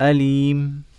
أليم.